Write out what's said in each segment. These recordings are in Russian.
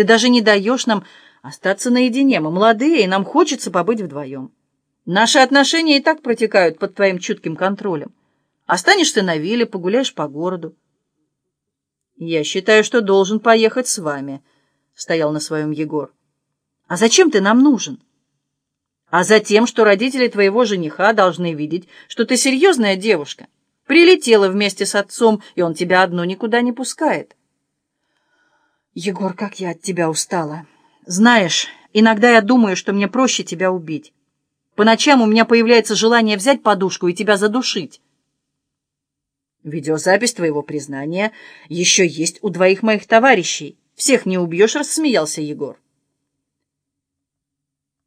Ты даже не даешь нам остаться наедине. Мы молодые, и нам хочется побыть вдвоем. Наши отношения и так протекают под твоим чутким контролем. Останешься на вилле, погуляешь по городу. Я считаю, что должен поехать с вами, — стоял на своем Егор. А зачем ты нам нужен? А за тем, что родители твоего жениха должны видеть, что ты серьезная девушка. Прилетела вместе с отцом, и он тебя одну никуда не пускает. Егор, как я от тебя устала. Знаешь, иногда я думаю, что мне проще тебя убить. По ночам у меня появляется желание взять подушку и тебя задушить. Видеозапись твоего признания еще есть у двоих моих товарищей. Всех не убьешь, рассмеялся Егор.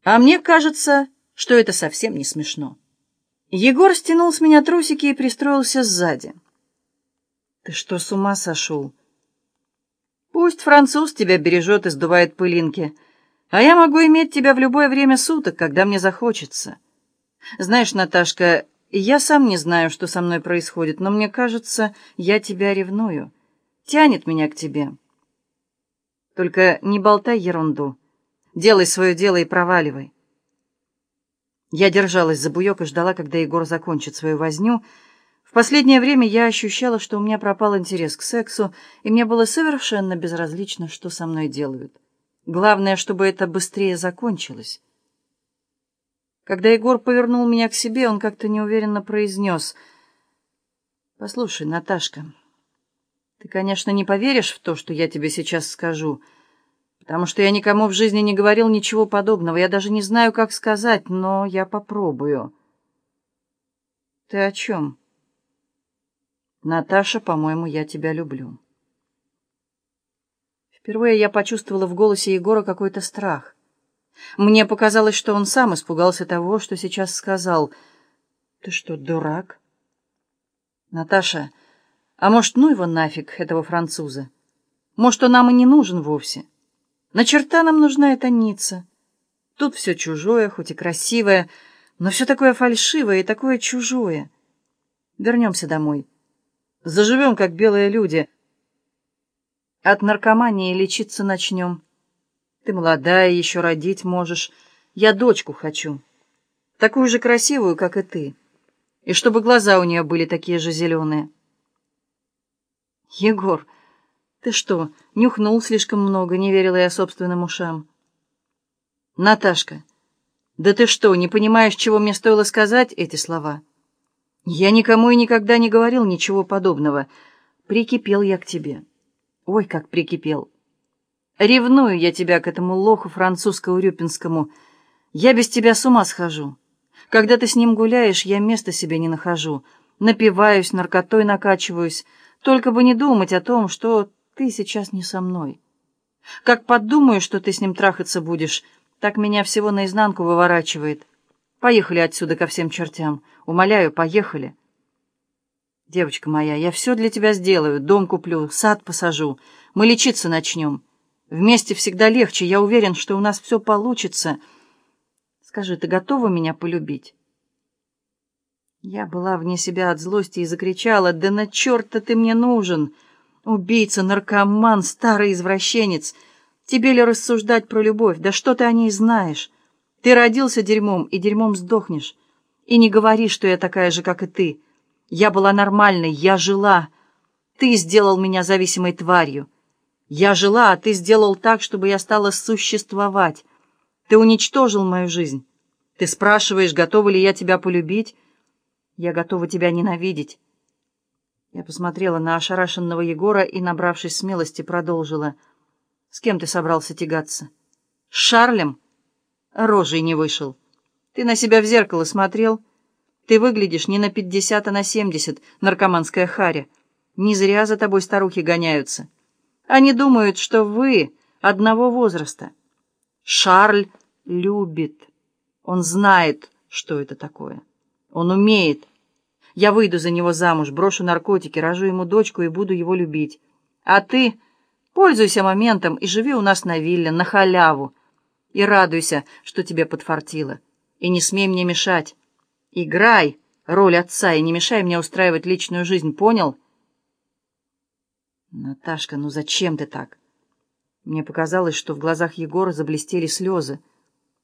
А мне кажется, что это совсем не смешно. Егор стянул с меня трусики и пристроился сзади. Ты что, с ума сошел? Пусть француз тебя бережет и сдувает пылинки, а я могу иметь тебя в любое время суток, когда мне захочется. Знаешь, Наташка, я сам не знаю, что со мной происходит, но мне кажется, я тебя ревную. Тянет меня к тебе. Только не болтай ерунду. Делай свое дело и проваливай. Я держалась за буек и ждала, когда Егор закончит свою возню, последнее время я ощущала, что у меня пропал интерес к сексу, и мне было совершенно безразлично, что со мной делают. Главное, чтобы это быстрее закончилось. Когда Егор повернул меня к себе, он как-то неуверенно произнес. «Послушай, Наташка, ты, конечно, не поверишь в то, что я тебе сейчас скажу, потому что я никому в жизни не говорил ничего подобного. Я даже не знаю, как сказать, но я попробую». «Ты о чем?» «Наташа, по-моему, я тебя люблю». Впервые я почувствовала в голосе Егора какой-то страх. Мне показалось, что он сам испугался того, что сейчас сказал. «Ты что, дурак?» «Наташа, а может, ну его нафиг, этого француза? Может, он нам и не нужен вовсе? На черта нам нужна эта Ницца. Тут все чужое, хоть и красивое, но все такое фальшивое и такое чужое. Вернемся домой». Заживем, как белые люди. От наркомании лечиться начнем. Ты молодая, еще родить можешь. Я дочку хочу. Такую же красивую, как и ты. И чтобы глаза у нее были такие же зеленые. Егор, ты что, нюхнул слишком много, не верила я собственным ушам. Наташка, да ты что, не понимаешь, чего мне стоило сказать эти слова? Я никому и никогда не говорил ничего подобного. Прикипел я к тебе. Ой, как прикипел. Ревную я тебя к этому лоху французско-урюпинскому. Я без тебя с ума схожу. Когда ты с ним гуляешь, я места себе не нахожу. Напиваюсь, наркотой накачиваюсь. Только бы не думать о том, что ты сейчас не со мной. Как подумаю, что ты с ним трахаться будешь, так меня всего наизнанку выворачивает. Поехали отсюда ко всем чертям. Умоляю, поехали. Девочка моя, я все для тебя сделаю. Дом куплю, сад посажу. Мы лечиться начнем. Вместе всегда легче. Я уверен, что у нас все получится. Скажи, ты готова меня полюбить? Я была вне себя от злости и закричала, «Да на черта ты мне нужен! Убийца, наркоман, старый извращенец! Тебе ли рассуждать про любовь? Да что ты о ней знаешь? Ты родился дерьмом, и дерьмом сдохнешь. И не говори, что я такая же, как и ты. Я была нормальной, я жила. Ты сделал меня зависимой тварью. Я жила, а ты сделал так, чтобы я стала существовать. Ты уничтожил мою жизнь. Ты спрашиваешь, готова ли я тебя полюбить? Я готова тебя ненавидеть. Я посмотрела на ошарашенного Егора и, набравшись смелости, продолжила. С кем ты собрался тягаться? С Шарлем? Рожей не вышел. Ты на себя в зеркало смотрел? Ты выглядишь не на пятьдесят, а на семьдесят, наркоманская харя. Не зря за тобой старухи гоняются. Они думают, что вы одного возраста. Шарль любит. Он знает, что это такое. Он умеет. Я выйду за него замуж, брошу наркотики, рожу ему дочку и буду его любить. А ты пользуйся моментом и живи у нас на вилле, на халяву и радуйся, что тебе подфартило. И не смей мне мешать. Играй роль отца и не мешай мне устраивать личную жизнь, понял? Наташка, ну зачем ты так? Мне показалось, что в глазах Егора заблестели слезы.